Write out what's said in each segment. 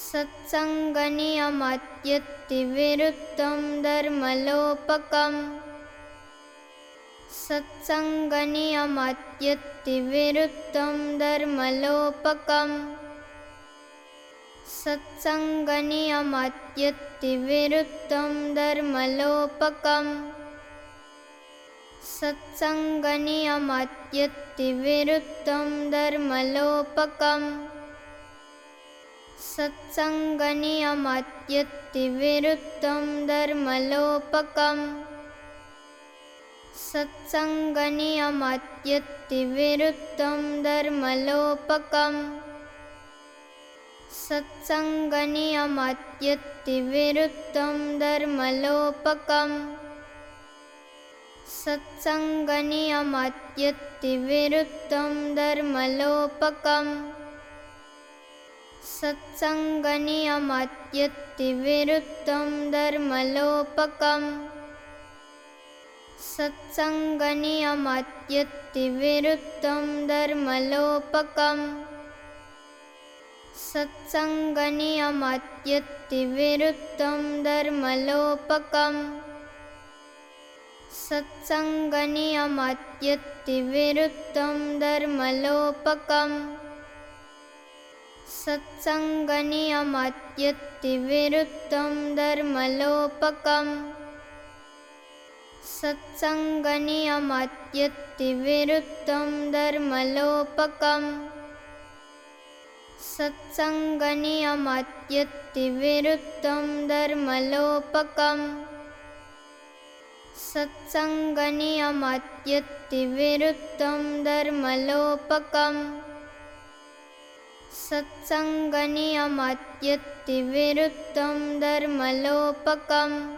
सत्सङ्गनि अमात्यतिविरुकं धर्मलोपकम्। अमात्यतिविरु धर्मलोपकम्। अमात्यतिविरुं धर्मलोपकम्। सत्सङ्गनि धर्मलोपकम्। सत्सङ्गनि धर्मलोपकम्। सत्सङ्गनियमत्यत्तिविरुद्धं धर्मलोपकम्। सत्सङ्गनियमत्यत्तिविरुद्धं धर्मलोपकम्। सत्सङ्गनियमत्यत्तिविरुद्धं धर्मलोपकम्। सत्सङ्गनियमत्यत्तिविरुद्धं धर्मलोपकम् सत्सङ्गनि अमात्यतिविरुक्तं सत्सङ्गनि अमात्यं सत्सङ्गनि अमात्यं सत्सङ्गनि अमात्यतिविरुक्तं दर्मलोपकम् सत्सङ्गनियमत्यत्तिविरुद्धं धर्मलोपकम्।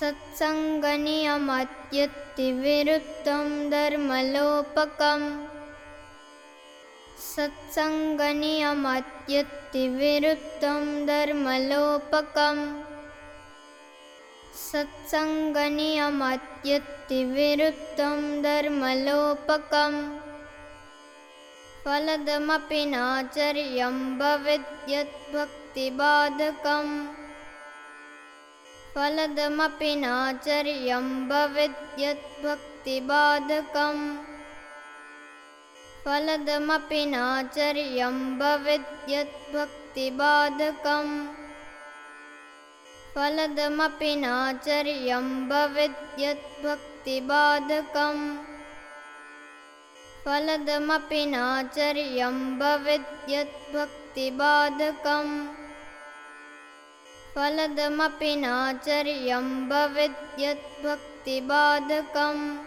सत्सङ्गनियमत्यत्तिविरुद्धं धर्मलोपकम्। सत्सङ्गनियमत्यत्तिविरुद्धं धर्मलोपकम्। सत्सङ्गनियमत्यत्तिविरुद्धं धर्मलोपकम् फलदमपि नाचर्यं भवेद्यद्भक्तिबाधकम्। फलदमपि नाचर्यं भवेद्यद्भक्तिबाधकम्। फलदमपि नाचर्यं भवेद्यद्भक्तिबाधकम्। फलदमपि नाचर्यं भवेद्यद्भक्तिबाधकम् फलदमपि नाचर्यं भवेद्यद्भक्तिबाधकम्। फलदमपि नाचर्यं भवेद्यद्भक्तिबाधकम्।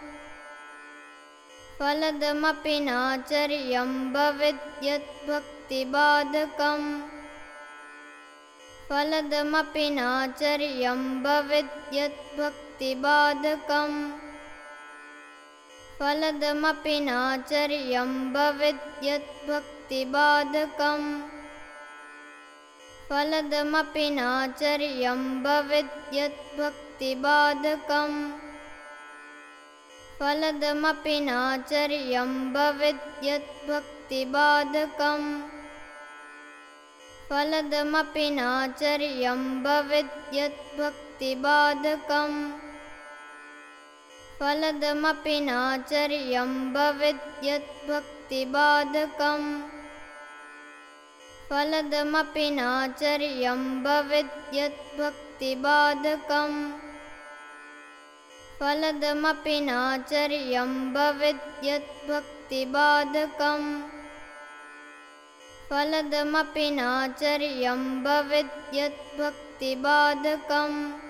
फलदमपि नाचर्यं भवेद्यद्भक्तिबाधकम्। फलदमपि नाचर्यं भवेद्यद्भक्तिबाधकम् फलदमपि नाचर्यं भवेद्यद्भक्तिबाधकम्। फलदमपि नाचर्यं भवेद्यद्भक्तिबाधकम्। फलदमपि नाचर्यं भवेद्यद्भक्तिबाधकम्। फलदमपि नाचर्यं भवेद्यद्भक्तिबाधकम् फलदमपि नाचर्यं भवेद्यद्भक्तिबाधकम्। फलदमपि नाचर्यं भवेद्यद्भक्तिबाधकम्। फलदमपि नाचर्यं भवेद्यद्भक्तिबाधकम्। फलदमपि नाचर्यं भवेद्यद्भक्तिबाधकम्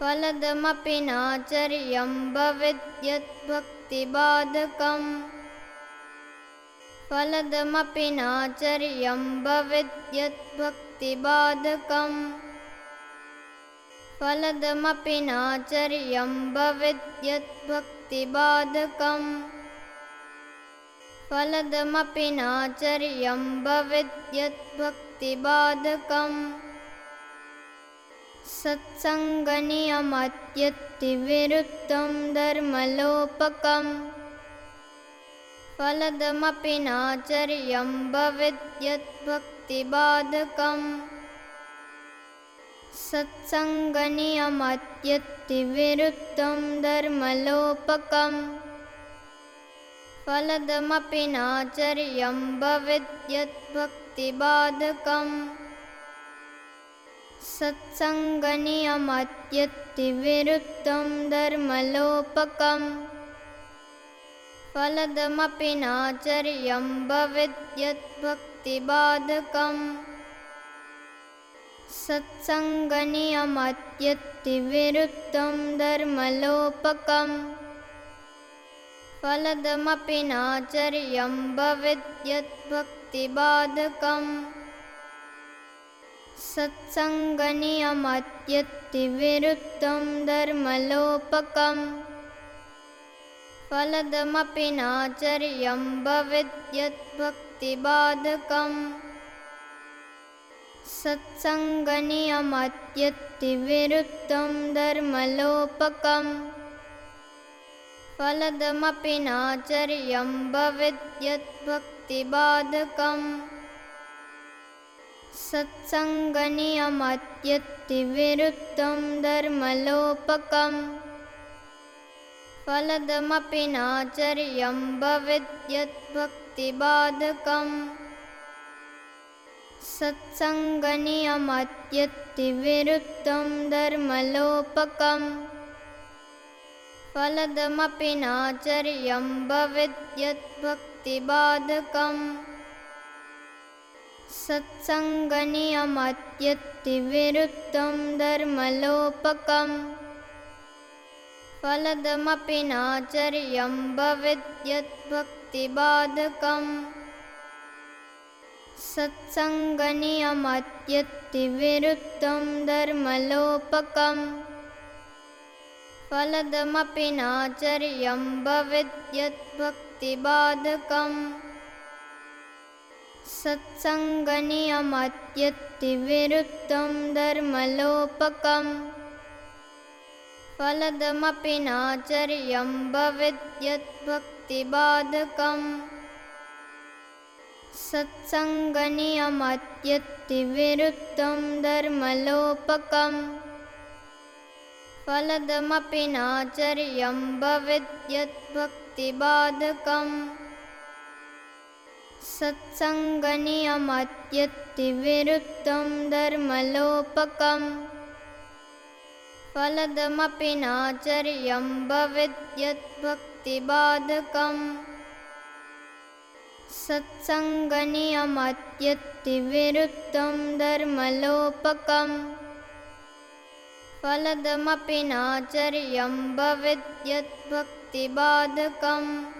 फलदमपि नाचर्यं भवेद्यद्भक्तिबाधकम्। फलदमपि नाचर्यं भवेद्यद्भक्तिबाधकम्। फलदमपि नाचर्यं भवेद्यद्भक्तिबाधकम्। फलदमपि नाचर्यं भवेद्यद्भक्तिबाधकम् फलदमपि नाचर्यं भवेद्यद्भक्तिबाधकम् सत्सङ्गनियमत्यत्तिविरुद्धं धर्मलोपकम् फलदमपि नाचर्यं भवेद्यद्भक्तिबाधकम् सत्सङ्गनियमत्यत्तिविरुद्धं धर्मलोपकम् फलदमपि नाचर्यं भवेद्यद्भक्तिबाधकम्। सत्सङ्गनियमत्यत्तिविरुद्धं धर्मलोपकम् फलदमपि नाचर्यं भवेद्यद्भक्तिबाधकम् फलदमपि नाचर्यं भवेद्यद्भक्तिबाधकम्। सत्सङ्गनियमत्यत्तिविरुद्धं धर्मलोपकम्। फलदमपि नाचर्यं भवेद्यद्भक्तिबाधकम् फलदमपि नाचर्यं भवेद्यद्भक्तिबाधकम् सत्सङ्गनियमत्यत्तिविरुद्धं धर्मलोपकम् फलदमपि नाचर्यं भवेद्यद्भक्तिबाधकम् सत्सङ्गनियमत्यत्तिविरुद्धं धर्मलोपकम् फलदमपि नाचर्यं भवेद्यद्भक्तिबाधकम् सत्सङ्गनियमत्यत्तिविरुद्धं धर्मलोपकम् फलदमपि नाचर्यं भवेद्यद्भक्तिबाधकम् फलदमपि नाचर्यं भवेद्यद्भक्तिबाधकम्। सत्सङ्गनियमत्यत्तिविरुद्धं धर्मलोपकम्। फलदमपि नाचर्यं भवेद्यद्भक्तिबाधकम् सत्सङ्गनियमत्यत्तिविरुद्धं धर्मलोपकम् फलदमपि नाचर्यं भवेद्यद्भक्तिबाधकम्। सत्सङ्गनियमत्यत्तिविरुद्धं धर्मलोपकम् फलदमपि नाचर्यं भवेद्यद्भक्तिबाधकम्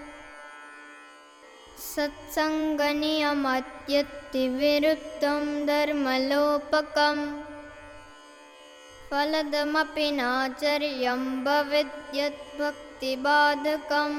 सत्सङ्गनियमत्यत्तिविरुद्धं धर्मलोपकम्। फलदमपि नाचर्यं भवेद्यद्भक्तिबाधकम्